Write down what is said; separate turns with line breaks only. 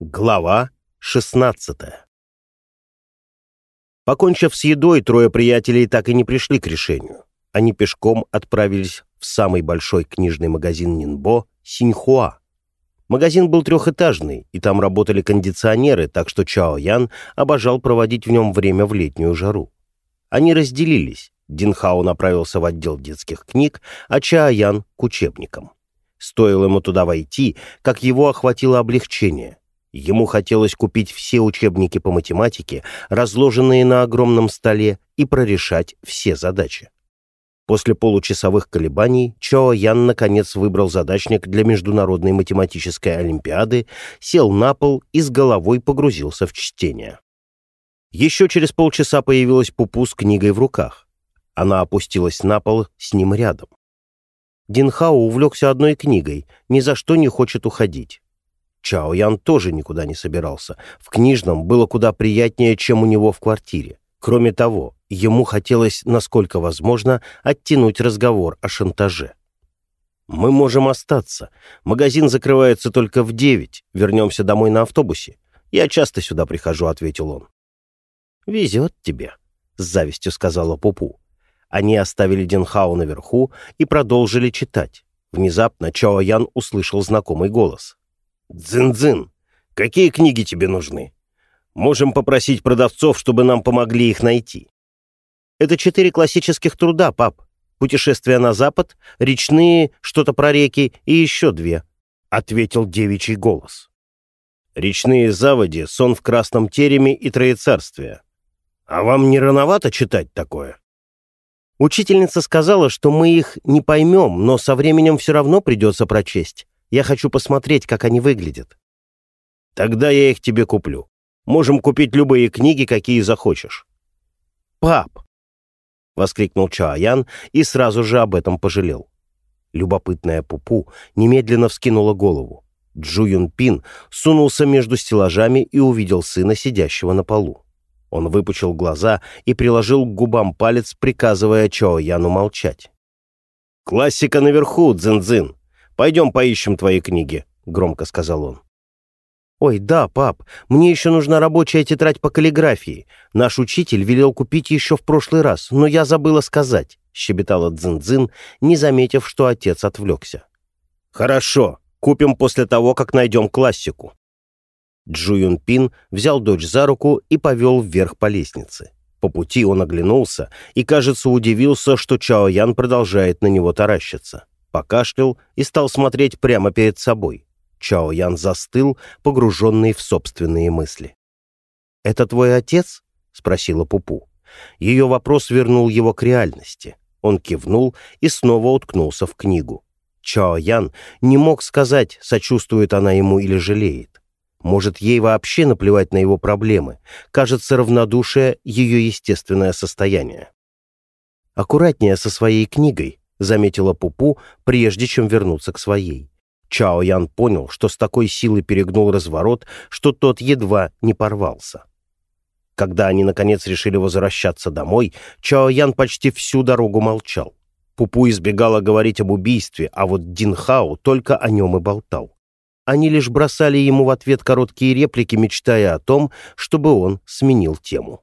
Глава 16 Покончив с едой, трое приятелей так и не пришли к решению. Они пешком отправились в самый большой книжный магазин Нинбо Синьхуа. Магазин был трехэтажный, и там работали кондиционеры, так что Чао Ян обожал проводить в нем время в летнюю жару. Они разделились. Динхао направился в отдел детских книг, а Чао Ян — к учебникам. Стоило ему туда войти, как его охватило облегчение. Ему хотелось купить все учебники по математике, разложенные на огромном столе, и прорешать все задачи. После получасовых колебаний Чао Ян наконец выбрал задачник для Международной математической олимпиады, сел на пол и с головой погрузился в чтение. Еще через полчаса появилась Пупу с книгой в руках. Она опустилась на пол с ним рядом. Динхао увлекся одной книгой, ни за что не хочет уходить. Чао Ян тоже никуда не собирался. В книжном было куда приятнее, чем у него в квартире. Кроме того, ему хотелось, насколько возможно, оттянуть разговор о шантаже. «Мы можем остаться. Магазин закрывается только в девять. Вернемся домой на автобусе. Я часто сюда прихожу», — ответил он. «Везет тебе», — с завистью сказала Пупу. Они оставили Динхау наверху и продолжили читать. Внезапно Чао Ян услышал знакомый голос. «Дзин-дзин, какие книги тебе нужны? Можем попросить продавцов, чтобы нам помогли их найти». «Это четыре классических труда, пап. Путешествие на запад, речные, что-то про реки и еще две», — ответил девичий голос. «Речные заводи, сон в красном тереме и троецарствие. А вам не рановато читать такое?» Учительница сказала, что мы их не поймем, но со временем все равно придется прочесть. Я хочу посмотреть, как они выглядят». «Тогда я их тебе куплю. Можем купить любые книги, какие захочешь». «Пап!» — воскликнул Чаоян и сразу же об этом пожалел. Любопытная Пупу немедленно вскинула голову. Джу Юн Пин сунулся между стеллажами и увидел сына, сидящего на полу. Он выпучил глаза и приложил к губам палец, приказывая Чао Яну молчать. «Классика наверху, Дзин-Дзин. «Пойдем поищем твои книги», — громко сказал он. «Ой, да, пап, мне еще нужна рабочая тетрадь по каллиграфии. Наш учитель велел купить еще в прошлый раз, но я забыла сказать», — щебетала Дзин-Дзин, не заметив, что отец отвлекся. «Хорошо, купим после того, как найдем классику». Джу Пин взял дочь за руку и повел вверх по лестнице. По пути он оглянулся и, кажется, удивился, что Чао Ян продолжает на него таращиться покашлял и стал смотреть прямо перед собой. Чао Ян застыл, погруженный в собственные мысли. «Это твой отец?» — спросила Пупу. Ее вопрос вернул его к реальности. Он кивнул и снова уткнулся в книгу. Чао Ян не мог сказать, сочувствует она ему или жалеет. Может, ей вообще наплевать на его проблемы. Кажется, равнодушие — ее естественное состояние. «Аккуратнее со своей книгой», — заметила Пупу, прежде чем вернуться к своей. Чао Ян понял, что с такой силой перегнул разворот, что тот едва не порвался. Когда они, наконец, решили возвращаться домой, Чао Ян почти всю дорогу молчал. Пупу избегала говорить об убийстве, а вот Дин Хао только о нем и болтал. Они лишь бросали ему в ответ короткие реплики, мечтая о том, чтобы он сменил тему.